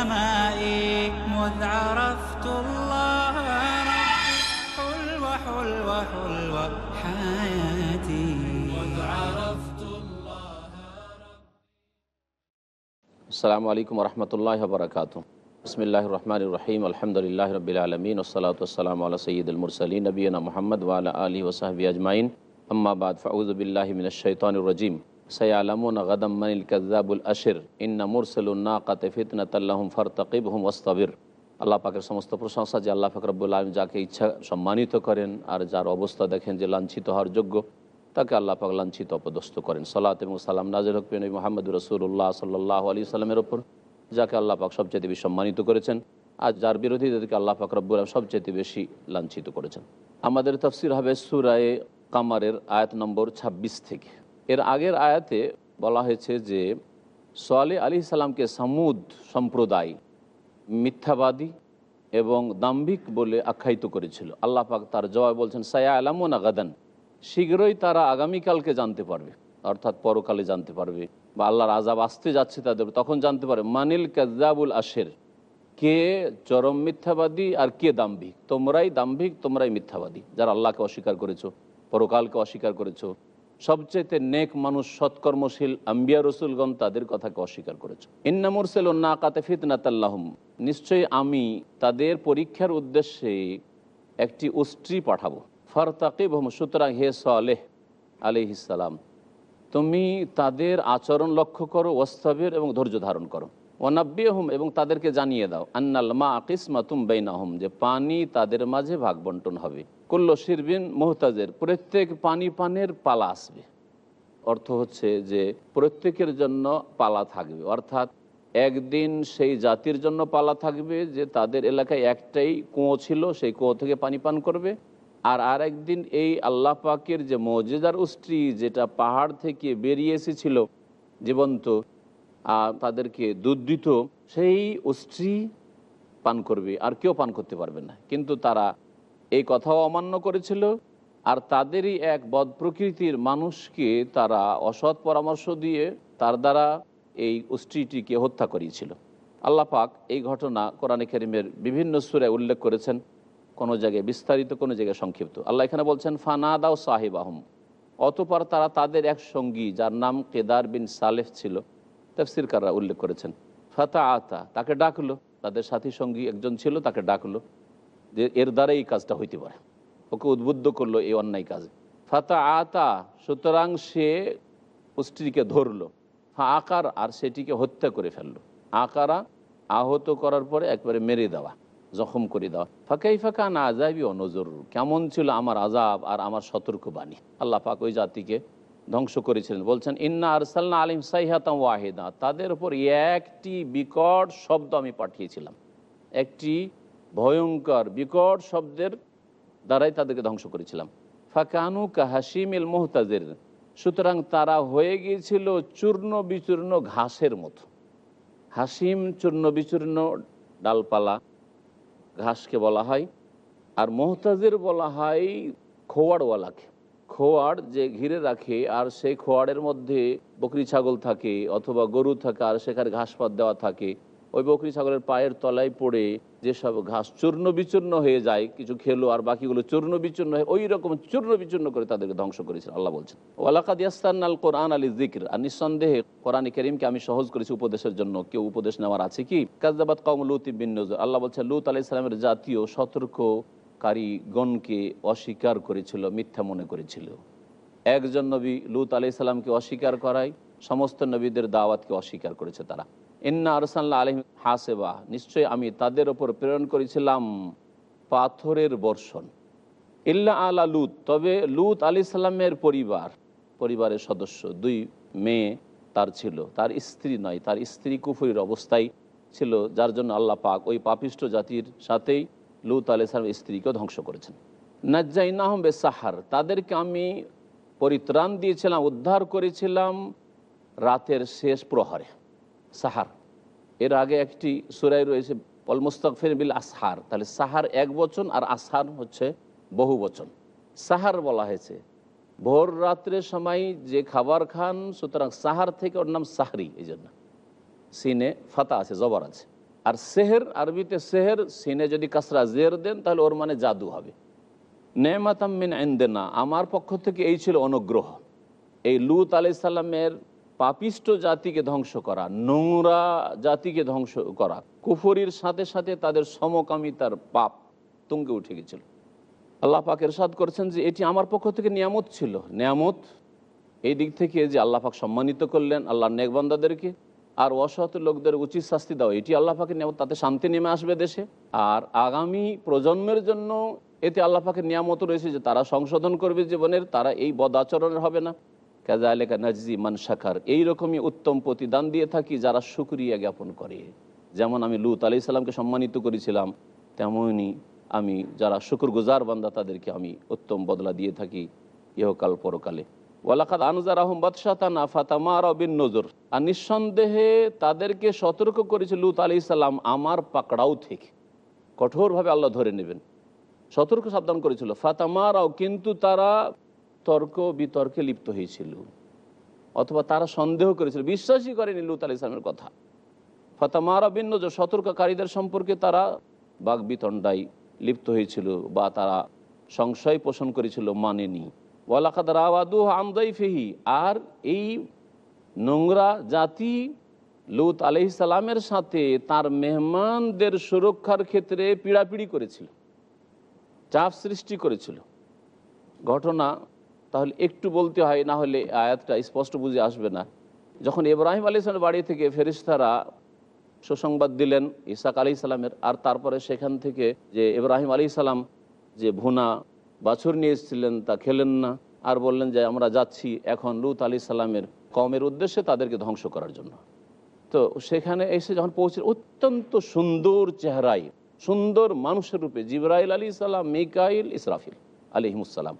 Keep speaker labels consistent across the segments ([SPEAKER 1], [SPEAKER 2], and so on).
[SPEAKER 1] سمائي مذ عرفت الله ربي حلوة حلوة حلوة حياتي. مذ عرفت
[SPEAKER 2] الله السلام عليكم ورحمة الله وبركاته. بسم الله الرحمن الرحيم. الحمد لله رب العالمين والصلاة والسلام على سيد المرسلين نبينا محمد وعلى آله وصحبه أجمعين. أما بعد فأعوذ بالله من الشيطان الرجيم. সয়ালামুন গদম মনিল কজাবুল আশির ইন্না মুরসলুন্না কাতে ফিতনাতাল্লাহম ফরতকিব হুম ওস্তবির আল্লাহ পাকের সমস্ত প্রশংসা যে আল্লাহ ফকরবুল আলম যাকে ইচ্ছা সম্মানিত করেন আর যার অবস্থা দেখেন যে লাঞ্ছিত হওয়ার যোগ্য, তাকে আল্লাহ পাক লাঞ্ছিত অপদস্থ করেন। সালাত এবং সালাম নাজির হকবেন মোহাম্মদ রসুল্লাহ সাল্লাহ আলী সাল্লামের ওপর, যাকে আল্লাহ পাক সবচেয়ে বেশি সম্মানিত করেছেন আর যার বিরোধীদেরকে আল্লাহ পাক রব্বুল আলম সবচেয়ে বেশি লাঞ্ছিত করেছেন। আমাদের তফসির হবে সুরায়ে কামারের আয়াত নম্বর ২৬ থেকে। এর আগের আয়াতে বলা হয়েছে যে, সোয়ালে আলী সালামকে সামুদ সম্প্রদায় মিথ্যাবাদী এবং দাম্ভিক বলে আখ্যায়িত করেছিল। আল্লাহ পাক তার জবাব বলছেন সায়া আলামুন আগাদান শীঘ্রই তারা আগামীকালকে জানতে পারবে, অর্থাৎ পরকালে জানতে পারবে বা আল্লাহর আজাব আসতে যাচ্ছে তাদের, তখন জানতে পারবে। মানিল কাজাবুল আশের, কে চরম মিথ্যাবাদী আর কে দাম্ভিক? তোমরাই দাম্ভিক, তোমরাই মিথ্যাবাদী, যারা আল্লাহকে অস্বীকার করেছ, পরকালকে অস্বীকার করেছ। সবচেয়ে নেক মানুষ, সৎকর্মশীল আম্বিয়া রসুলগণ তাদের কথাকে অস্বীকার করেছ। ইন্নামুরসেল না কাতে ফিতনাতাল্লাহম। নিশ্চয়ই আমি তাদের পরীক্ষার উদ্দেশ্যে একটি উষ্ট্রি পাঠাবো। ফারতাকিব হম সুতরাং হে সালেহ আলিহিসাল্লাম তুমি তাদের আচরণ লক্ষ্য করো ওস্তাবের এবং ধৈর্য ধারণ করো। অনাব্বিয় হুম এবং তাদেরকে জানিয়ে দাও, আন্নাল মা আকিসমা তুম বেইনা হুম যে পানি তাদের মাঝে ভাগ বন্টন হবে। কুল্ল শিরবিন মোহতাজের। প্রত্যেক পানি পানের পালা আসবে। অর্থ হচ্ছে যে প্রত্যেকের জন্য পালা থাকবে। অর্থাৎ একদিন সেই জাতির জন্য পালা থাকবে যে তাদের এলাকায় একটাই কুঁয়ো ছিল, সেই কুঁয়ো থেকে পানি পান করবে। আর আর একদিন এই আল্লাহ পাকের যে মজেদার উস্ত্রি যেটা পাহাড় থেকে বেরিয়ে এসেছিল, জীবন্ত তাদেরকে দুধ দিত, সেই উস্ত্রি পান করবে। আর কেউ পান করতে পারবে না। কিন্তু তারা এই কথাও অমান্য করেছিল। আর তাদেরই এক বদ প্রকৃতির মানুষকে তারা অসৎ পরামর্শ দিয়ে তার দ্বারা এই উস্ত্রিটিকে হত্যা করিয়েছিল। আল্লাহ পাক এই ঘটনা কোরআনে কেরিমের বিভিন্ন সুরে উল্লেখ করেছেন। কোনো জায়গায় বিস্তারিত, কোনো জায়গায় সংক্ষিপ্ত। আল্লাহ এখানে বলছেন ফানাদাও সাহেব আহম অতপর তারা তাদের এক সঙ্গী, যার নাম কেদার বিন সালেফ ছিল, তফসিরকাররা উল্লেখ করেছেন। ফাতা আতা তাকে ডাকলো। তাদের সাথী সঙ্গী একজন ছিল, তাকে ডাকলো। যে এর দ্বারা এই কাজটা হইতে পারে। ওকে উদ্বুদ্ধ করল এই অন্যায় কাজে। ফাতা আতা, সুতরাং সে স্ত্রীকে ধরলো। আকার, আর সেটিকে হত্যা করে ফেলল। আকারা আহত করার পরে একবারে মেরে দেওয়া, জখম করে দেওয়া। ফাঁকাই ফাঁকা না আজাবি অনজর কেমন ছিল আমার আজাব আর আমার সতর্ক বাণী আল্লাহ পাক ওই জাতিকে ধ্বংস করেছিলেন। বলছেন, ইন্না আরসালনা আলিম সাইহাতাম ওয়াহিদা। তাদের উপর একটি বিকট শব্দ আমি পাঠিয়েছিলাম। একটি ভয়ঙ্কর, বিকট শব্দের দ্বারাই তাদেরকে ধ্বংস করেছিলাম। ফাকানু কাহাসিম এল মোহতাজের। সুতরাং তারা হয়ে গিয়েছিল চূর্ণ বিচূর্ণ ঘাসের মতো। হাসিম চূর্ণ বিচূর্ণ ডালপালা ঘাসকে বলা হয়, আর মোহতাজের বলা হয় খোয়াড়ওয়ালাকে। খোয়াড় যে ঘিরে রাখে, আর সেই খোয়াড়ের মধ্যে বকরি ছাগল থাকে অথবা গরু থাকে, আর সেখানে ঘাস পাত দেওয়া থাকে। ওই বকরি ছাগলের পায়ের তলায় পড়ে যেসব ঘাস চূর্ণ বিচূর্ণ হয়ে যায়, কিছু খেলো আর বাকিগুলো চূর্ণ বিচূর্ণ হয়ে ওই রকম চূর্ণ বিচূর্ণ করে তাদেরকে ধ্বংস করেছেন আল্লাহ বলছেন। ওয়ালাকাদ ইয়াস্তান আল কোরআন আলী জিক্র আর নিঃসন্দেহে কোরআন করিমকে আমি সহজ করেছি উপদেশের জন্য। কেউ উপদেশ নেওয়ার আছে কি? কাজাবাদ কম লুত বিন নজর আল্লাহ বলছেন, লুত আলি ইসলামের জাতীয় সতর্ককারীগণকে অস্বীকার করেছিল, মিথ্যা মনে করেছিল। একজন নবী লুত আলি সাল্লামকে অস্বীকার করায়, সমস্ত নবীদের দাওয়াতকে অস্বীকার করেছে তারা। ইন্না আরসাল্লাহ আলহিম হাসেবা নিশ্চয়ই আমি তাদের ওপর প্রেরণ করেছিলাম পাথরের বর্ষণ। ইল্লা আলা লুত তবে লুত আলি সাল্লামের পরিবার, পরিবারের সদস্য, দুই মেয়ে তার ছিল। তার স্ত্রী নয়, তার স্ত্রী কুফুরির অবস্থায় ছিল, যার জন্য আল্লাহ পাক ওই পাপিষ্ট জাতির সাথেই লুত আলাইসালামের স্ত্রীকেও ধ্বংস করেছেন। নাজ্জাইনাহম বে সাহার তাদেরকে আমি পরিত্রাণ দিয়েছিলাম, উদ্ধার করেছিলাম রাতের শেষ প্রহরে। সাহার। এর আগে একটি সুরাই রয়েছে অল মুস্তাকফির বিল আসহার। তাহলে সাহার এক বচন আর আসহার হচ্ছে বহু বচন। সাহার বলা হয়েছে, ভোর রাত্রের সময় যে খাবার খান, সুতরাং সাহার থেকে ওর নাম সাহরি, এই জন্য। সিনে ফাতা আছে, জবর আছে। আর সেহের, আরবিতে সেহের, সিনে যদি কাসরা জের দেন, তাহলে ওর মানে জাদু হবে। নেমাতাম্মিন আইন্দেনা আমার পক্ষ থেকে এই ছিল অনুগ্রহ। এই লুত আলি সাল্লামের পাপিষ্ট জাতিকে ধ্বংস করা, নোংরা জাতিকে ধ্বংস করা, কুফরির সাথে সাথে তাদের সমকামিতার পাপ তুঙ্গে উঠে গেছিল। আল্লাহ পাক এরশাদ করেছেন যে এটি আমার পক্ষ থেকে নিয়ামত ছিল। নিয়ামত এই দিক থেকে যে আল্লাহ পাক সম্মানিত করলেন আল্লাহ নেকবান্দাদেরকে, আর অসৎ লোকদের উচিত শাস্তি দাও এটি আল্লাহ পাকের নিয়ামত, তাতে শান্তি নেমে আসবে দেশে। আর আগামী প্রজন্মের জন্য এতে আল্লাহ পাকের নিয়ামত রয়েছে যে তারা সংশোধন করবে জীবনের, তারা এই বদ আচরণের হবে না। কাজা আলেকা নাজি মান শাখার এইরকমই উত্তম প্রতিদান দিয়ে থাকি যারা সুক্রিয়া জ্ঞাপন করে। যেমন আমি লুত আলি সাল্লামকে সম্মানিত করেছিলাম তেমনই আমি যারা শুকুর গুজার বান্দা তাদেরকে আমি উত্তম বদলা দিয়ে থাকি ইহকাল পরকালে। ওয়ালাকাত আনজার আহম বাদশাতানা ফাতামার বিন নজর। আর নিঃসন্দেহে তাদেরকে সতর্ক করেছে লুত আলি সাল্লাম আমার পাকড়াও থেকে। কঠোরভাবে আল্লাহ ধরে নেবেন। সতর্ক সাবধান করেছিল। ফাতামারাও কিন্তু তারা তর্ক বিতর্কে লিপ্ত হয়েছিল। অথবা তারা সন্দেহ করেছিল, বিশ্বাসই করেনি লুত আলি ইসলামের কথা। ফাতামারা ভিন্ন যে সতর্ককারীদের সম্পর্কে তারা বাঘ বিতণ্ডায় লিপ্ত হয়েছিল বা তারা সংশয় পোষণ করেছিল, মানেনি। ওয়ালাকাদ রাওয়াদু আমদাই ফেহি আর এই নোংরা জাতি লুত আলহিসালামের সাথে তার মেহমানদের সুরক্ষার ক্ষেত্রে পীড়াপিড়ি করেছিল, চাপ সৃষ্টি করেছিল। ঘটনা তাহলে একটু বলতে হয়, না হলে আয়াতটা স্পষ্ট বুঝে আসবে না। যখন ইব্রাহিম আলী ইসলামের বাড়ি থেকে ফেরিস্তারা সুসংবাদ দিলেন ইসাক আলি সালামের, আর তারপরে সেখান থেকে যে ইব্রাহিম আলী সালাম যে ভুনা বাছুর নিয়ে এসেছিলেন তা খেলেন না, আর বললেন যে আমরা যাচ্ছি এখন লুত আলী সালামের কমের উদ্দেশ্যে তাদেরকে ধ্বংস করার জন্য। তো সেখানে এসে যখন পৌঁছে অত্যন্ত সুন্দর চেহারাই সুন্দর মানুষের রূপে জিব্রাইল আলী সালাম, মিকাইল, ইসরাফিল আলিহিমুসালাম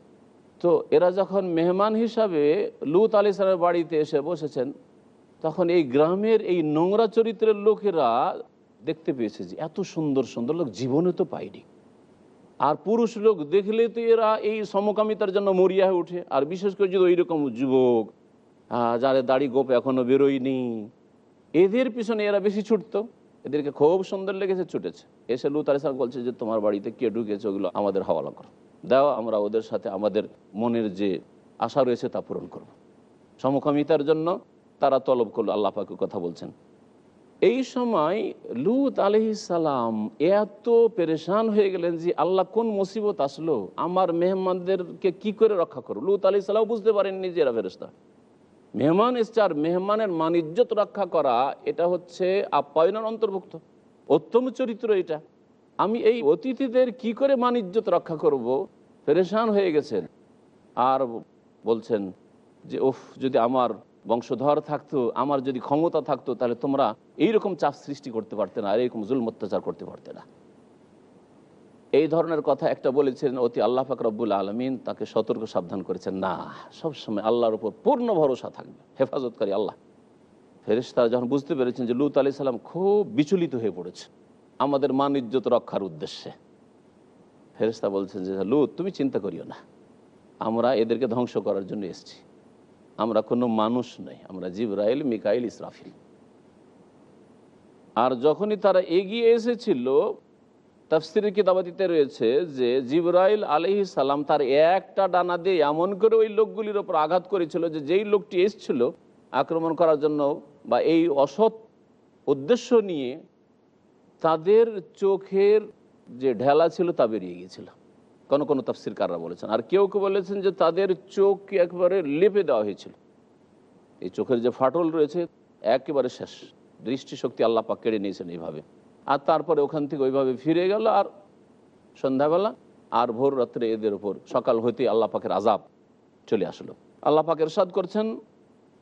[SPEAKER 2] তো এরা যখন মেহমান হিসাবে লুত আলী সালামের বাড়িতে এসে বসেছেন তখন এই গ্রামের এই নোংরা চরিত্রের লোকেরা দেখতে পেয়েছে যে এত সুন্দর সুন্দর লোক জীবনে তো পায়নি। আর পুরুষ লোক দেখলে তো এরা এই সমকামিতার জন্য মরিয়া হয়ে ওঠে। আর বিশেষ করে যদি ওইরকম যুবক আহ, যাদের দাড়ি গোপ এখনও বেরোয়নি এদের পিছনে এরা বেশি ছুটতো। এদেরকে খুব সুন্দর লেগেছে ছুটেছে। এসে লুত আলিসাল বলছে যে তোমার বাড়িতে কে ঢুকেছে? ওগুলো আমাদের হাওয়ালা করো। দাও, আমরা ওদের সাথে আমাদের মনের যে আশা রয়েছে তা পূরণ করব। সমকামিতার জন্য তারা তলব করল, আল্লাহ পাকে কথা বলছেন। এই সময় লুত সালাম এত পেরেশান হয়ে গেলেন যে আল্লাহ কোন মুসিবত আসলো? আমার মেহমানদেরকে কি করে রক্ষা করো লুত আলি সালাম বুঝতে পারেননি যে এরা ফেরেস্তা মেহমান এসছে, মেহমানের মান ইজ্জত রক্ষা করা, এটা হচ্ছে আপ্যায়নের অন্তর্ভুক্ত। উত্তম চরিত্র এটা। আমি এই অতিথিদের কি করে মান ইজ্জত রক্ষা করব? পেরেশান হয়ে গেছেন। আর বলছেন যে, উফ, যদি আমার বংশধর থাকতো, আমার যদি ক্ষমতা থাকতো, তাহলে তোমরা এইরকম চাপ সৃষ্টি করতে পারতে না, আর এরকম জুল অত্যাচার করতে পারতে না। এই ধরনের কথা একটা বলেছিলেন অতি আল্লাহ পাক রব্বুল আলমিন তাকে সতর্ক সাবধান করেছেন। না, সবসময় আল্লাহর উপর পূর্ণ ভরসা থাকবে, হেফাজতকারী আল্লাহ। ফেরেশতারা যখন বুঝতে পেরেছেন যে, লুত আলি সাল্লাম খুব বিচলিত হয়ে পড়েছে। আমাদের মান ইজ্জত রক্ষার উদ্দেশ্যে। ফেরেস্তা বলছেন যে লু তুমি চিন্তা করিও না। আমরা এদেরকে ধ্বংস করার জন্য এসেছি। আমরা কোনো মানুষ নই, আমরা জিব্রাইল, মিকাইল, ইসরাফিল। আর যখনই তারা এগিয়ে এসেছিল, তাফসিরের কিতাবাতিতে রয়েছে যে, জিব্রাইল আলহি সালাম তার একটা ডানা দিয়ে এমন করে ওই লোকগুলির ওপর আঘাত করেছিল যে, যেই লোকটি এসছিল আক্রমণ করার জন্য বা এই অসৎ উদ্দেশ্য নিয়ে তাদের চোখের যে ঢেলা ছিল তা বেরিয়ে গিয়েছিল। কোনো কোনো তাফসিরকাররা বলেছেন। আর কেউ কেউ বলেছেন যে তাদের চোখ একবারে লেপে দেওয়া হয়েছিল। এই চোখের যে ফাটল রয়েছে, একেবারে শেষ। দৃষ্টিশক্তি আল্লাহ পাক কেড়ে নিয়েছেন এইভাবে। আর তারপরে ওখান থেকে ওইভাবে ফিরে গেল, আর সন্ধ্যাবেলা, আর ভোর রাত্রে এদের ওপর সকাল হইতে আল্লাহ পাকের আজাব চলে আসলো। আল্লাহ পাক এরশাদ করছেন,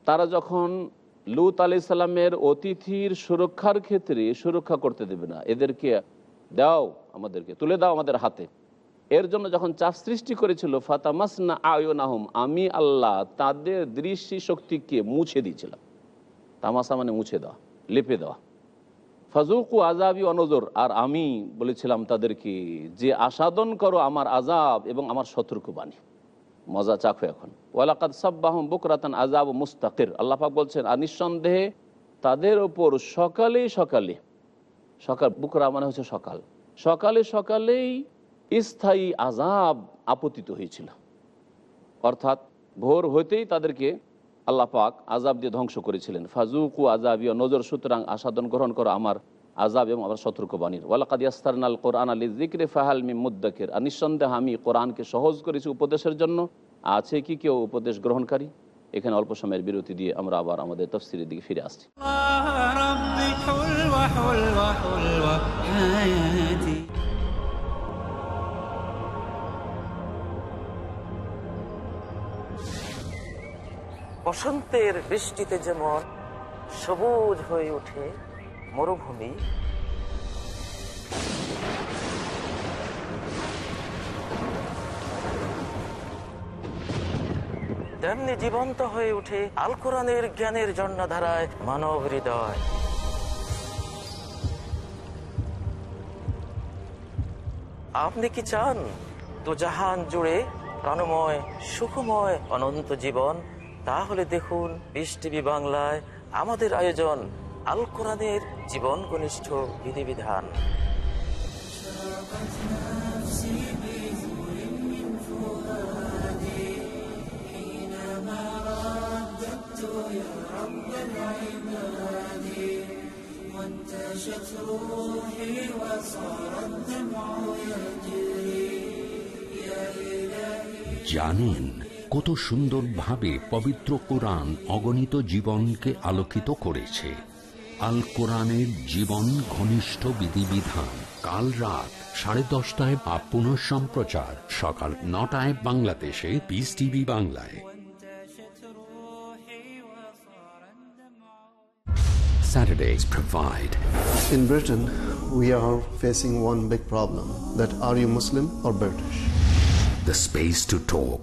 [SPEAKER 2] তারা যখন লুত আলি সাল্লামের অতিথির সুরক্ষার ক্ষেত্রে সুরক্ষা করতে দেবে না। এদেরকে দাও আমাদেরকে, তুলে দাও আমাদের হাতে। এর জন্য যখন চাপ সৃষ্টি করেছিল, ফাতামাসনা আয়নাহম, আমি আল্লাহ তাদের দৃষ্টি শক্তিকে মুছে দিয়েছিলাম। তামাশা মানে মুছে দেওয়া, লেপে দেওয়া। ফাজুকু আজাবি অনজর আর আমি বলেছিলাম তাদেরকে, যে আসাদন করো, আমার আজাব এবং আমার সতর্ক বাণী। মজা চাকু এখন। ওয়ালাকাদ সাব্বাহম বুকরাতান আজাব মুস্তাকির। আল্লাহাক বলছেন, আর নিঃসন্দেহে তাদের ওপর সকালে সকালে সকাল, বুকরা মানে হচ্ছে সকাল। সকালে সকালেই স্থায়ী আজাব আপতিত হয়েছিল। অর্থাৎ ভোর হইতেই তাদেরকে আল্লাহ পাক আজাব দিয়ে ধ্বংস করেছিলেন। ফাজুকু আজাবিয়া নজর সুতরাং আসাদন গ্রহণ করো আমার আজাব এবং আমার সতর্কবাণীর ওয়ালাকাদিয়াস্তারনাল কোরআন আলী জিক্রে ফাহাল মি মুদ্দাকের। আর নিঃসন্দেহ আমি কোরআনকে সহজ করেছি উপদেশের জন্য। আছে কি কেউ উপদেশ গ্রহণকারী? এখানে অল্প সময়ের বিরতি দিয়ে আমরা আবার আমাদের তফসিলের দিকে ফিরে আসছি।
[SPEAKER 3] বসন্তের বৃষ্টিতে যেমন সবুজ হয়ে ওঠে মরুভূমি। তেমনি জীবন্ত হয়ে ওঠে আল কোরআনের জ্ঞানের জন্মধারায় মানব হৃদয়। আপনি কি চান তো জাহান জুড়ে প্রাণময়, সুখময়, অনন্ত জীবন? তাহলে দেখুন টিভি বাংলায় আমাদের আয়োজন আল কোরআনের জীবন ঘনিষ্ঠ বিধিবিধান।
[SPEAKER 4] জানেন কত সুন্দরভাবে পবিত্র কোরআন অগণিত জীবনকে আলোকিত করেছে। আল কোরআনের জীবন ঘনিষ্ঠ বিধিবিধান কাল রাত সাড়ে দশটায় বা পুনঃ সম্প্রচার সকাল নটায় বাংলাদেশে পিস টিভি বাংলায় Saturdays provide
[SPEAKER 5] In Britain, we are facing one big problem that are you Muslim or British?
[SPEAKER 4] the space to talk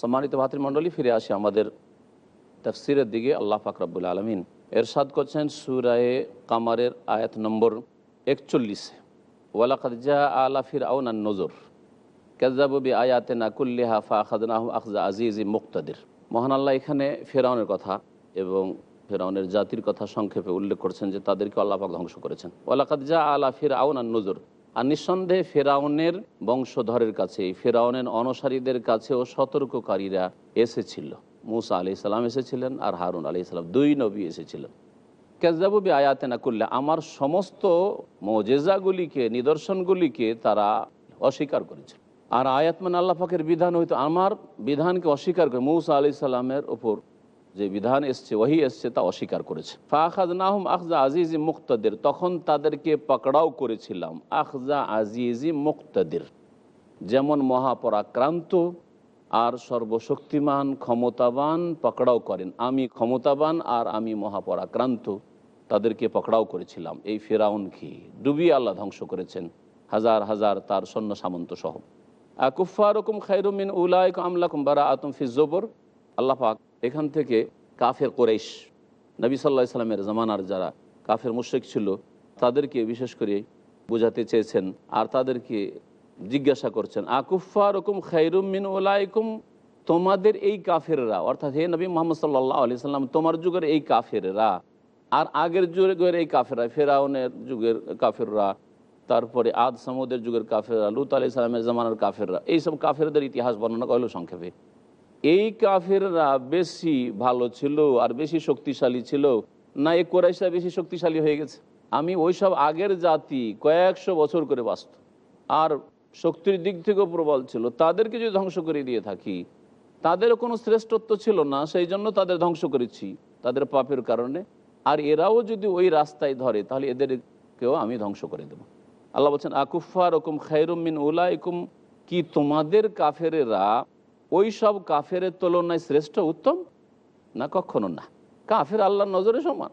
[SPEAKER 2] সম্মানিত ভাতৃমণ্ডলী, ফিরে আসি আমাদের তফসিরের দিকে। আল্লাহ ফাকরাবুল আলমিন এরশাদ করছেন সুরায়ে কামারের আয়াত নম্বর একচল্লিশে। ওয়ালাকাদা আলা ফির আউনান নজর কেজাববি আয়াতে নাকুল্লিহা ফা খাদনাহ আখজা আজিজ মুক্তাদির। মহান আল্লাহ এখানে ফেরাউনের কথা এবং ফেরাউনের জাতির কথা সংক্ষেপে উল্লেখ করছেন যে তাদেরকে আল্লাপাক ধ্বংস করেছেন। ওয়ালাকাদা আলা ফির আউনান নজর আর নিঃসন্দেহে ফেরাউনের বংশধরের কাছে ফেরাউনের অনসারীদের কাছেও সতর্ককারীরা এসেছিল। মুসা আলি সাল্লাম এসেছিলেন আর হারুন আলি সাল্লাম দুই নবী এসেছিলেন। কেজাবু বি আয়াতে না করলে আমার সমস্ত মজেজাগুলিকে, নিদর্শনগুলিকে তারা অস্বীকার করেছিল। আর আয়াত মানে আল্লাহ পাকের বিধান হয়তো আমার বিধানকে অস্বীকার করে মৌসা আলি সাল্লামের ওপর যে বিধান এসছে ওহি এসছে, তা অস্বীকার করেছে। ফাখাজ নাহম আখজা আজিজি মুক্তাদের, তখন তাদেরকে পাকড়াও করেছিলাম। আখজা আজিজি মুক্তাদের, যেমন মহাপরাক্রান্ত আর সর্বশক্তিমান, ক্ষমতাবান পকড়াও করেন। আমি ক্ষমতাবান আর আমি মহাপরাক্রান্ত, তাদেরকে পকড়াও করেছিলাম। এই ফেরাউন ফেরাউনকে ডুবিয়ে আল্লাহ ধ্বংস করেছেন। হাজার হাজার তার সৈন্য সামন্ত সহ। কুফারকুম খাইরুমিন উলাইক আমলাকুম বারা আতম ফিজবর আল্লাহ এখান থেকে কাফের কোরেশ নবী সাল্লাহ ইসলামের জামানার যারা কাফের মুশ্রিক ছিল, তাদেরকে বিশেষ করে বোঝাতে চেয়েছেন আর তাদেরকে জিজ্ঞাসা করছেন আকুফা রকম খাইরুম মিন ওলাইকুম তোমাদের এই কাফেররা, অর্থাৎ হে নবী মোহাম্মদ সাল্লাহ আলি সাল্লাম, তোমার যুগের এই কাফেররা আর আগের যুগের এই কাফেররা, ফেরাউনের যুগের কাফেররা, তারপরে আদ সামুদের যুগের কাফেররা, লুত আলি সালামের জামানার কাফেররা, এইসব কাফেরদের ইতিহাস বর্ণনা করল সংক্ষেপে। এই কাফেররা বেশি ভালো ছিল আর বেশি শক্তিশালী ছিল? না, এই কোরাইশা বেশি শক্তিশালী হয়ে গেছে? আমি ওইসব আগের জাতি কয়েকশো বছর করে বাঁচত। আর শক্তির দিক থেকেও প্রবল ছিল। তাদেরকে যদি ধ্বংস করে দিয়ে থাকি, তাদের কোনো শ্রেষ্ঠত্ব ছিল না, সেই জন্য তাদের ধ্বংস করেছি তাদের পাপের কারণে। আর এরাও যদি ওই রাস্তায় ধরে, তাহলে এদেরকেও আমি ধ্বংস করে দেব। আল্লাহ বলছেন আকুফা রকম খাইরুমিন উলাইকুম। কি তোমাদের কাফেরেরা ওই সব কাফের তুলনায় শ্রেষ্ঠ উত্তম? না, কখনো না। কাফের আল্লাহর নজরে সমান।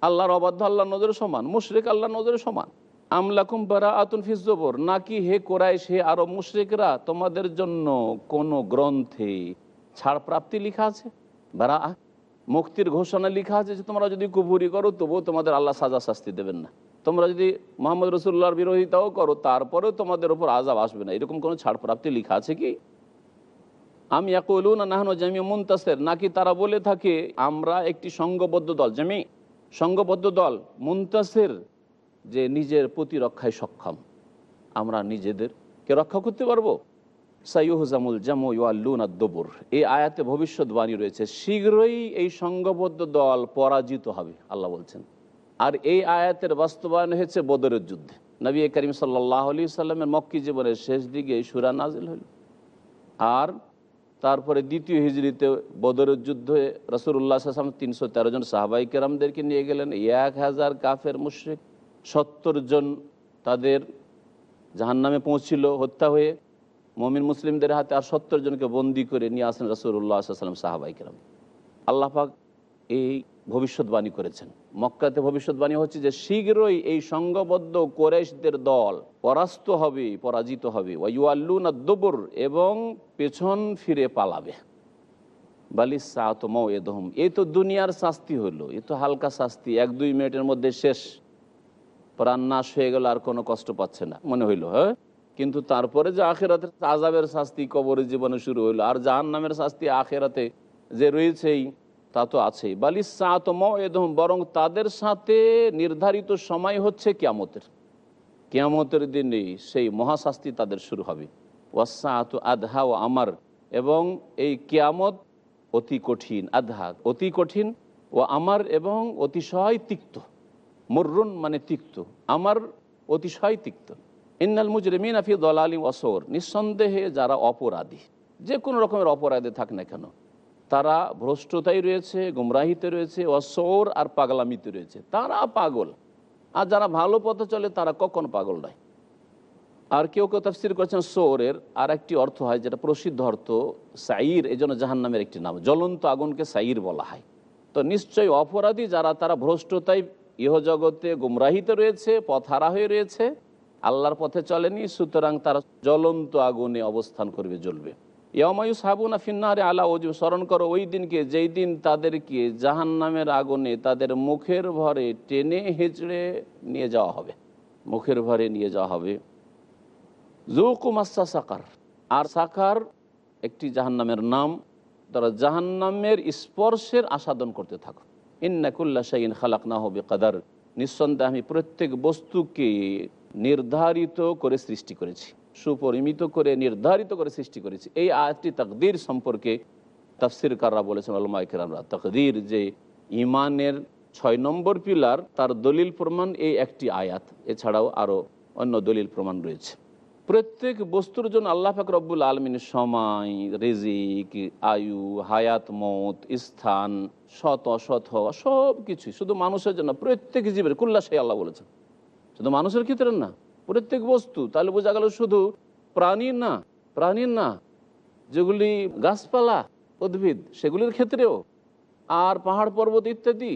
[SPEAKER 2] আল্লাহর অবাধ্য আল্লাহর নজরে সমান। মুশরেক আল্লাহর নজরে সমান। আমলাকুম বারা আতুন ফিজবর নাকি হে কোরাইশ, হে আরও মুশরেকরা, তোমাদের জন্য কোন গ্রন্থে ছাড় প্রাপ্তি লেখা আছে? বারা মুক্তির ঘোষণা লেখা আছে যে তোমরা যদি কুপুরি করো, তবুও তোমাদের আল্লাহ সাজা শাস্তি দেবেন না। তোমরা যদি মোহাম্মদ রসুল্লাহর বিরোধিতাও করো, তারপরেও তোমাদের উপর আজাব আসবে না। এরকম কোনো ছাড় প্রাপ্তি লেখা আছে কি? আমি একলুন নাহানো জামি মুন্তাসের, নাকি তারা বলে থাকে, আমরা একটি সংঘবদ্ধ দল, জামি সংঘবদ্ধ দল, মুন্তাসের, যে নিজের প্রতিরক্ষায় সক্ষম। আমরা নিজেদেরকে রক্ষা করতে পারব। সাইহুজামুল জামু ইয়াল্লুন আদবুর এই আয়াতে ভবিষ্যৎবাণী রয়েছে, শীঘ্রই এই সংঘবদ্ধ দল পরাজিত হবে, আল্লাহ বলছেন। আর এই আয়াতের বাস্তবায়ন হয়েছে বদরের যুদ্ধে। নবী করিম সাল্লাহ আলি সাল্লামের মক্কি জীবনের শেষ দিকে এই সুরা নাজিল হইল আর তারপরে দ্বিতীয় হিজড়িতে বদরের যুদ্ধে রসুল্লাহ আসলাম তিনশো তেরো জন সাহাবাই কেরামদেরকে নিয়ে গেলেন। এক হাজার কাফের মুশ্রিক, সত্তর জন তাদের জাহান নামে পৌঁছিল হত্যা হয়ে। মমিন মুসলিমদের হাতে আর সত্তর জনকে বন্দি করে নিয়ে আসেন রসুল্লাহ আসলাম সাহাবাই কেরাম। আল্লাহাক এই ভবিষ্যৎবাণী করেছেন। মক্কাতে ভবিষ্যৎবাণী হচ্ছে যে শীঘ্রই এই সংঘবদ্ধ কোরেশদের দল পরাস্ত হবে, পরাজিত হবে। ওয়াইউল্লুনা দবর এবং পেছন ফিরে পালাবে। সাহতম এদহম এই তো দুনিয়ার শাস্তি হলো এ তো হালকা শাস্তি, এক দুই মিনিটের মধ্যে শেষ। প্রাণ নাশ হয়ে গেল, আর কোনো কষ্ট পাচ্ছে না, মনে হইল হ্যাঁ? কিন্তু তারপরে যে আখেরাতের আজাবের শাস্তি, কবরের জীবনে শুরু হইল, আর জাহান নামের শাস্তি আখেরাতে যে রয়েছেই তা তো আছেই। বালিস সাতম এদম বরং তাদের সাথে নির্ধারিত সময় হচ্ছে কিয়ামতের। কিয়ামতের দিনে সেই মহাশাস্তি তাদের শুরু হবে। ওয়াসাত আধহা ও আমার, এবং এই কিয়ামত অতি কঠিন। আধহা অতি কঠিন ও আমার, এবং অতিশয় তিক্ত। মুর্রুন মানে তিক্ত। আমার অতিশয় তিক্ত। ইন্নাল মুজরিমিন আফি দলালি ওসর নিঃসন্দেহে যারা অপরাধী, যে কোনো রকমের অপরাধে থাক না কেন তারা ভ্রষ্টতাই রয়েছে, গুমরাহিতে রয়েছে, অসৌর আর পাগলামিতে রয়েছে। তারা পাগল। আর যারা ভালো পথে চলে, তারা কখন পাগল নয়। আর কেউ কেউ তফসির করেছেন সৌরের। আর একটি অর্থ হয় যেটা প্রসিদ্ধ অর্থ, সাইর এই জন্য জাহান নামের একটি নাম। জ্বলন্ত আগুনকে সাইর বলা হয়। তো নিশ্চয়ই অপরাধী যারা, তারা ভ্রষ্টতাই ইহজগতে গুমরাহিতে রয়েছে, পথহারা হয়ে রয়েছে, আল্লাহর পথে চলেনি, সুতরাং তারা জ্বলন্ত আগুনে অবস্থান করবে, জ্বলবে। ইয়মায়ু সাবুনা ফিন্নারে আলা ওজু স্মরণ করো ওই দিনকে যেই দিন তাদেরকে জাহান নামের আগুনে তাদের মুখের ভরে টেনে হেঁচড়ে নিয়ে যাওয়া হবে। মুখের ভরে নিয়ে যাওয়া হবে। জুকুমাসা সাকার, আর সাকার একটি জাহান্নামের নাম। তারা জাহান্নামের স্পর্শের আসাদন করতে থাকো। ইন্নাকুল্লা শাইন খালাক না হবে কাদার নিঃসন্দেহে আমি প্রত্যেক বস্তুকে নির্ধারিত করে সৃষ্টি করেছি। সুপরিমিত করে, নির্ধারিত করে সৃষ্টি করেছে। এই আয়াতটি তকদির সম্পর্কে তাফসির কাররা বলেছেন আলমাইকেরামরা তকদির যে ইমানের ছয় নম্বর পিলার, তার দলিল প্রমাণ এই একটি আয়াত। এছাড়াও আরও অন্য দলিল প্রমাণ রয়েছে। প্রত্যেক বস্তুর জন্য আল্লাহ পাক রব্বুল আলমিনের সময়, রেজিক, আয়ু, হায়াত, মত, স্থান, শত হওয়া সব কিছুই শুধু মানুষের জন্য, প্রত্যেক জীবের কুল্লাশাই আল্লাহ বলেছেন। শুধু মানুষের ক্ষেত্রে না প্রত্যেক বস্তু, তাহলে বোঝা গেল শুধু প্রাণী না, প্রাণীর না, যেগুলি গাছপালা, উদ্ভিদ, সেগুলির ক্ষেত্রেও, আর পাহাড় পর্বত ইত্যাদি,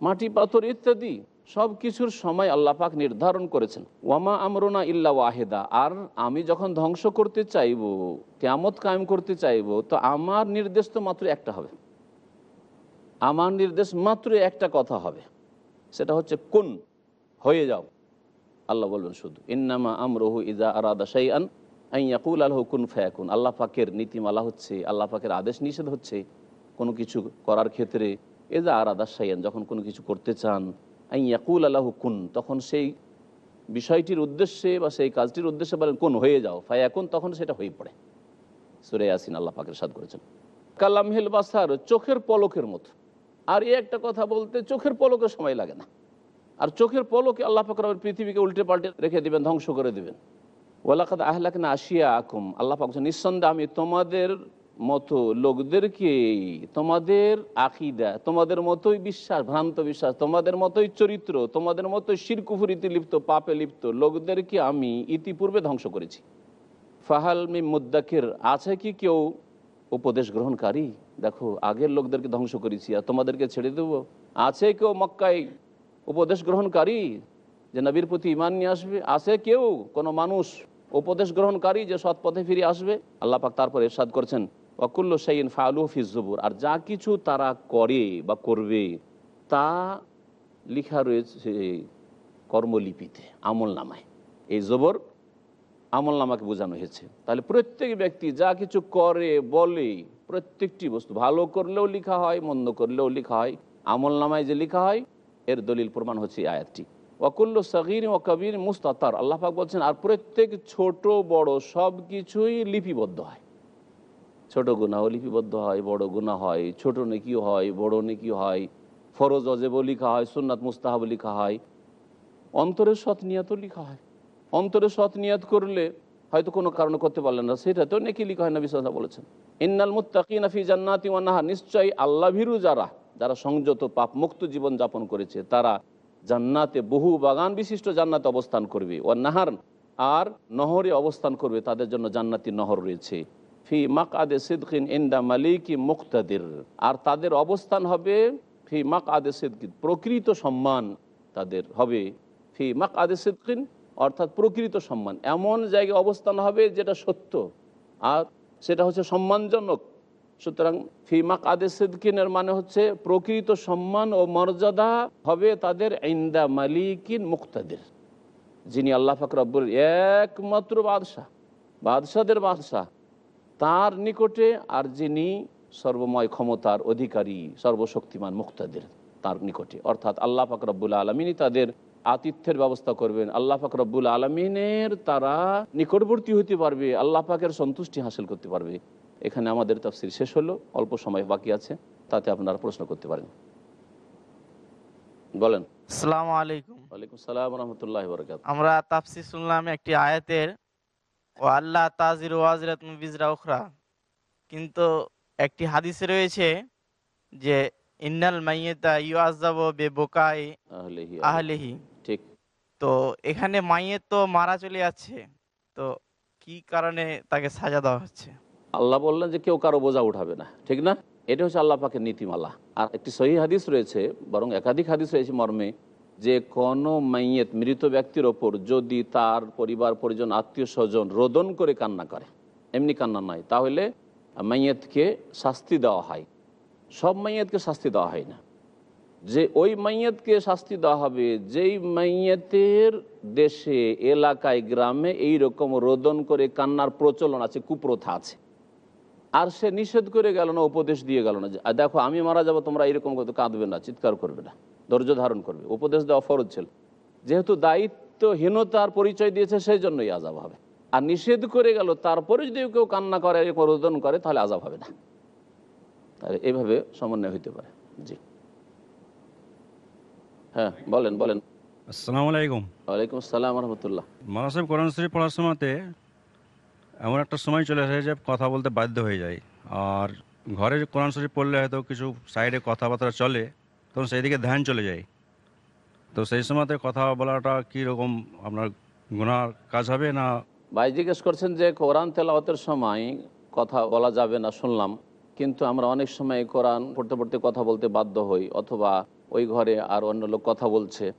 [SPEAKER 2] মাটি, পাথর ইত্যাদি সব কিছুর সময় আল্লাহ পাক নির্ধারণ করেছেন। ওয়ামা আমরোনা ইল্লা ওয়াহেদা, আর আমি যখন ধ্বংস করতে চাইব, কেয়ামত কায়েম করতে চাইব, তো আমার নির্দেশ তো মাত্র একটা হবে। আমার নির্দেশ মাত্র একটা কথা হবে, সেটা হচ্ছে, কোন, হয়ে যাও। আল্লাহ বলবেন শুধু, ইন্নামা আমরহু ইজা আরাদা শাইআন আইয়াকুল আলহ কুন ফায়াকুন। আল্লাহ পাকের নীতিমালা হচ্ছে, আল্লাহ পাকের আদেশ নিষেধ হচ্ছে, কোনো কিছু করার ক্ষেত্রে এজা আরাদা শাইয়ান যখন কোনো কিছু করতে চান আইয়াকুল আল্লাহ কুন তখন সেই বিষয়টির উদ্দেশ্যে বা সেই কাজটির উদ্দেশ্যে বলেন, কোন, হয়ে যাও। ফায়াকুন, তখন সেটা হয়ে পড়ে। সুরে আসিন আল্লাহ পাকের সাদ করেছেন। কালামহিল বাসার চোখের পলকের মতো। আর এই একটা কথা বলতে চোখের পলকের সময় লাগে না। আর চোখের পলকে আল্লাহ পাকর পৃথিবীকে উল্টে পাল্টে রেখে দিবেন, ধ্বংস করে দিবেন। ওয়ালাকাত আহলাক না আসিয়া আকুম আল্লাহ পাক নিঃসন্দেহে আমি তোমাদের মতো লোকদেরকে তোমাদের আকিদা, তোমাদের মতোই বিশ্বাস, ভ্রান্ত বিশ্বাস, তোমাদের মতোই চরিত্র, তোমাদের মতোই শিরকুফুরিতে লিপ্ত, পাপে লিপ্ত লোকদেরকে আমি ইতিপূর্বে ধ্বংস করেছি। ফাহাল মি মুদ্দাকের, আছে কি কেউ উপদেশ গ্রহণকারী? দেখো, আগের লোকদেরকে ধ্বংস করেছি আর তোমাদেরকে ছেড়ে দেবো। আছে কেউ মক্কায় উপদেশ গ্রহণকারী যে নবীর প্রতি ইমান নিয়ে আসবে, আছে কেউ? কোনো মানুষ উপদেশ গ্রহণকারী যে সৎ পথে ফিরে আসবে? আল্লাহ পাক তারপর এরশাদ করছেন অকুল্ল সাইন ফালু ফিজবুর আর যা কিছু তারা করে বা করবে, তা লিখা রয়েছে কর্মলিপিতে আমল নামায় এই জবর আমল নামাকে বোঝানো হয়েছে। তাহলে প্রত্যেক ব্যক্তি যা কিছু করে, বলে, প্রত্যেকটি বস্তু ভালো করলেও লেখা হয়, মন্দ করলেও লেখা হয় আমল নামায় যে লেখা হয় এর দলিল প্রমাণ হচ্ছে এই আয়াতটি। অকুল্ল সগির ও কবির মুস্তাতার। আল্লাহাক বলছেন, আর প্রত্যেক ছোট, বড় সব কিছুই লিপিবদ্ধ হয়। ছোট গুণাও লিপিবদ্ধ হয়, বড় গুণা হয়, ছোট নেকিও হয়, বড় নেকিও হয়, ফরজ, অজেবও লিখা হয়, সুন্নাত মুস্তাহাব লিখা হয়, অন্তরের সৎ নিয়াতও লিখা হয়। অন্তরে সৎ নিয়াত করলে হয়তো কোনো কারণে করতে পারলেন না সেটা সেটাতেও নেকি লিখা হয় না বিশ্বাস বলেছেন, ইন্নাল মুত্তাকিনা ফি জান্নাতি ওয়া নাহার। নিশ্চয়ই আল্লাহ ভীরু যারা যারা সংযত পাপ মুক্ত জীবন যাপন করেছে, তারা জান্নাতে বহু বাগান বিশিষ্ট জান্নাতে অবস্থান করবে। ও নাহার আর নহরে অবস্থান করবে, তাদের জন্য জান্নাতি নহর রয়েছে। ফি মাক আদে সিদ্কিন ইন্দা মালিকি মুক্তাদির। আর তাদের অবস্থান হবে ফি মাক আদে সিদ্কিন, প্রকৃত সম্মান তাদের হবে। ফি মাক আদে সিদ্কিন অর্থাৎ প্রকৃত সম্মান। এমন জায়গায় অবস্থান হবে যেটা সত্য। আর সেটা হচ্ছে সম্মানজনক। সুতরাং ফিমাক আদে সিদ্কিনের মানে হচ্ছে প্রকৃত সম্মান ও মর্যাদা হবে তাদের ইন্দা মালিকিন মুক্তাদের, যিনি আল্লাহ ফাকরাবুল একমাত্র বাদশাহ বাদশাদের বাদশাহ, তার নিকটে আর যিনি সর্বময় ক্ষমতার অধিকারী, সর্বশক্তিমান মুক্তাদের তার নিকটে। অর্থাৎ আল্লাহ ফাকরাবুল আলমিনই তাদের আতিথ্যের ব্যবস্থা করবেন। আল্লাহ পাক রব্বুল আলমিনের তারা নিকটবর্তী হতে পারবে, আল্লাহ পাকের সন্তুষ্টি হাসিল করতে পারবে। এখানে আমাদের তাফসির শেষ হলো অল্প সময় বাকি আছে তাতে আপনারা প্রশ্ন করতে পারেন। বলেন।
[SPEAKER 6] আসসালামু আলাইকুম।
[SPEAKER 2] ওয়ালাইকুম সালাম রহমতুল্লাহ বরকাত
[SPEAKER 6] আমরা তাফসি শুনলাম একটি আয়াতের ও আল্লাহ তাজির ওয়াজরাত বিজরা উখরা। কিন্তু একটি হাদিসে রয়েছে যে ইন্নাল মাইয়েতা ইউ আজাব বে বোকাই
[SPEAKER 2] আহলেহি।
[SPEAKER 6] আহলেহি।
[SPEAKER 2] ঠিক।
[SPEAKER 6] তো এখানে মাইয়ের তো মারা চলে যাচ্ছে। তো কি কারণে তাকে সাজা দেওয়া হচ্ছে?
[SPEAKER 2] আল্লাহ বললেন যে কেউ কারও বোঝা উঠাবে না, ঠিক না? এটা হচ্ছে আল্লাহ পাকের নীতিমালা। আর একটি সহি হাদিস রয়েছে, বরং একাধিক হাদিস রয়েছে মর্মে, যে কোনো মাইয়েত মৃত ব্যক্তির ওপর যদি তার পরিবার, পরিজন, আত্মীয় স্বজন রোদন করে কান্না করে, এমনি কান্না নয়, তাহলে মাইয়েতকে শাস্তি দেওয়া হয়। সব মাইয়েতকে শাস্তি দেওয়া হয় না। যে ওই মাইয়েতকে শাস্তি দেওয়া হবে, যেই মাইয়েতের দেশে, এলাকায়, গ্রামে এই রকম রোদন করে কান্নার প্রচলন আছে, কুপ্রথা আছে আর সে নিষেধ করে গেল না উপদেশ দিয়ে গেল না। যে দেখো আমি মারা যাব তোমরা এরকম করতে কাঁদবে না চিৎকার করবে না ধৈর্য ধারণ করবে। উপদেশ দেওয়া ফরজ ছিল। যেহেতু দায়িত্বহীনতার পরিচয় দিয়েছে সেই জন্যই আজাব হবে। আর নিষেধ করে গেল তারপরে যদি কেউ কান্না করে রোদন করে তাহলে আজাব হবে না। তাহলে এইভাবে সমন্বয় হইতে পারে। জি। হ্যাঁ বলেন বলেন।
[SPEAKER 7] আসসালামু আলাইকুম।
[SPEAKER 2] ওয়ালাইকুম আসসালাম রহমতুল্লাহ।
[SPEAKER 7] মারা সাহেব কোরআন শরীফ পড়ার সময়তে এমন একটা সময় চলে আসে যে কথা বলতে বাধ্য হয়ে যায়। আর ঘরে কোরআন শরীফ পড়লে হয়তো কিছু সাইডে কথাবার্তা চলে, তখন সেই দিকে ধ্যান চলে যায়। তো সেই সময়তে কথা বলাটা কীরকম আপনার গুনার কাজ হবে না?
[SPEAKER 2] ভাই, জিজ্ঞেস করছেন যে কোরআন তেলাওয়াতের সময় কথা বলা যাবে না, শুনলাম। কিন্তু আমরা অনেক সময় কোরআন পড়তে পড়তে কথা বলতে বাধ্য হই, অথবা ওই ঘরে আর অন্য লোক কথা বলছে।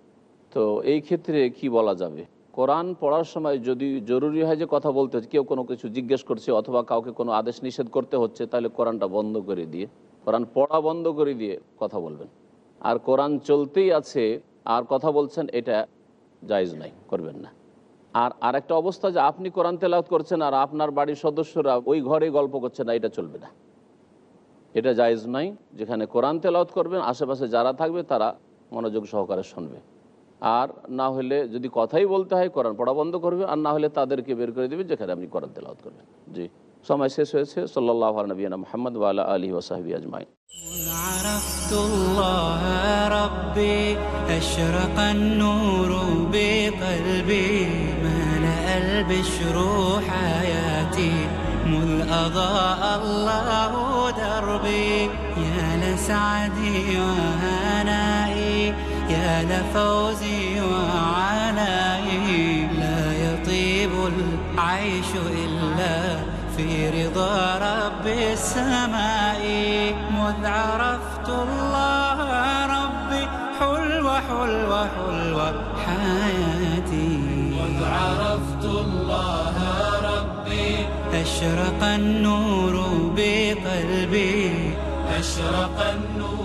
[SPEAKER 2] তো এই ক্ষেত্রে কি বলা যাবে? কোরআন পড়ার সময় যদি জরুরি হয় যে কথা বলতে হচ্ছে, কেউ কোনো কিছু জিজ্ঞেস করছে অথবা কাউকে কোনো আদেশ নিষেধ করতে হচ্ছে, তাহলে কোরআনটা বন্ধ করে দিয়ে, কোরআন পড়া বন্ধ করে দিয়ে কথা বলবেন। আর কোরআন চলতেই আছে, আর কথা বলছেন, এটা জায়জ নাই, করবেন না। আর আরেকটা অবস্থা যে আপনি কোরআন তেলাওয়াত করছেন আর আপনার বাড়ির সদস্যরা ওই ঘরে গল্প করছে, না, এটা চলবে না। এটা জায়েজ নাই, যেখানে কোরআন তেলাওয়াত করবেন, আশেপাশে যারা থাকবে তারা মনোযোগ সহকারে শুনবে। আর না হলে যদি কথাই বলতে হয় কোরআন পড়া বন্ধ করবে আর না হলে তাদেরকে বের করে দেবে যেখানে আপনি কোরআন তেলাওয়াত করবেন জি সময় শেষ হয়েছে সাল্লাহ নবীনা মোহাম্মদ ওয়ালা আলী ওসাহাবি আজমাই
[SPEAKER 1] عرفت الله ربي أشرق النور بقلبي ملأ البشر حياتي مذ أضاء الله دربي يا لسعدي وهنائي يا لفوزي وعنائي لا يطيب العيش إلا في رضا رب السماء. مذ عرفت الله ربي حلوة حلوة حلوة حياتي. مذ عرفت الله ربي أشرق النور بقلبي. أشرق النور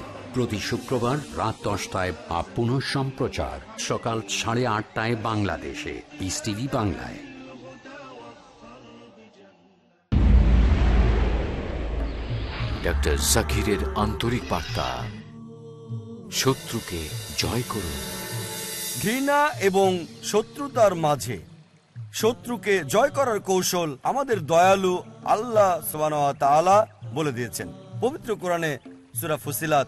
[SPEAKER 4] প্রতি শুক্রবার রাত দশটায় বা পুনঃ সম্প্রচার। সকাল সাড়ে আটটায় বাংলাদেশে। পিস টিভি বাংলায়।
[SPEAKER 8] ডক্টর জাকিরের আন্তরিক বার্তা। শত্রুকে জয় করুন।
[SPEAKER 9] ঘৃণা এবং শত্রুতার মাঝে শত্রুকে জয় করার কৌশল আমাদের দয়ালু আল্লাহ তাআলা বলে দিয়েছেন। পবিত্র কোরআনে সুরা ফুসিলাত